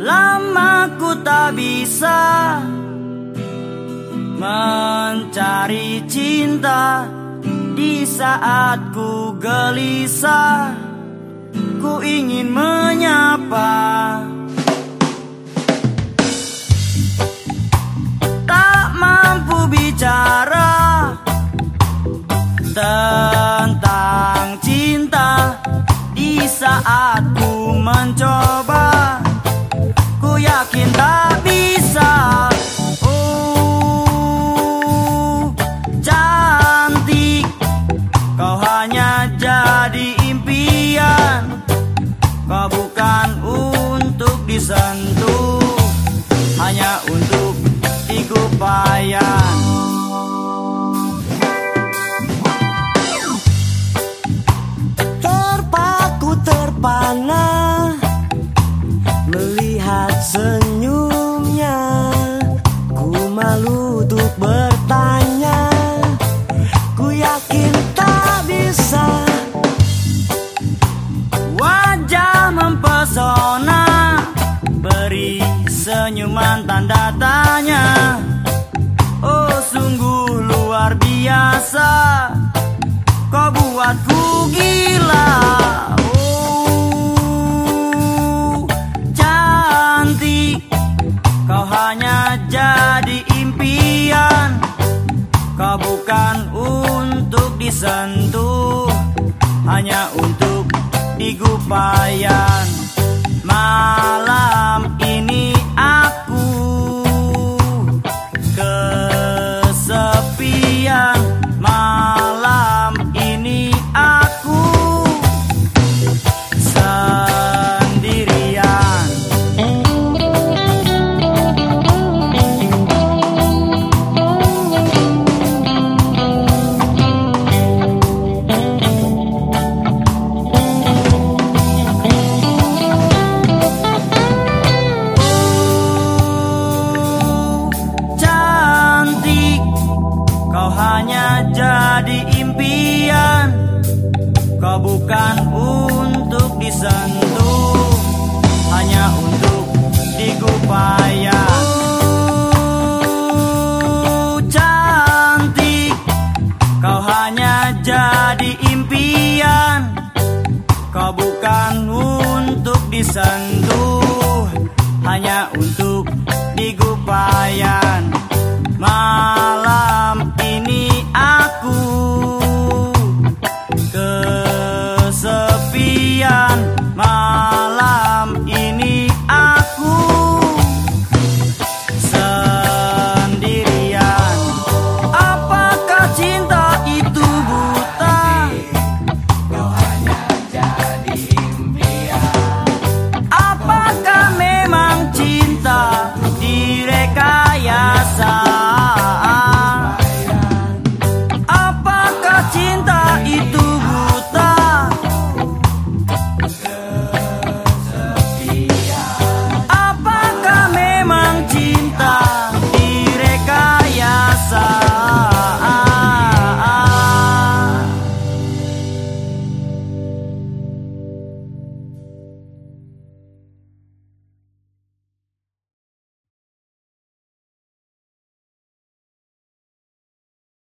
Lama ku tak bisa Mencari cinta. Di saat ku gelisah Ku ingin menyapa. Tak mampu bicara Tentang cinta. Di saat ku mencoba dikupayan Terpaku terpana Melihat senyumnya. Ku malu untuk bertanya Ku yakin tak bisa. Wajah mempesona Beri senyuman tanda tanya biasa. Kau buatku gila. Oh cantik. Kau hanya jadi impian. Kau bukan untuk disentuh Hanya untuk digupayan. Malam bukan untuk disentuh hanya untuk digupaya. Uh, cantik kau hanya jadi impian. Kau bukan untuk disentuh hanya untuk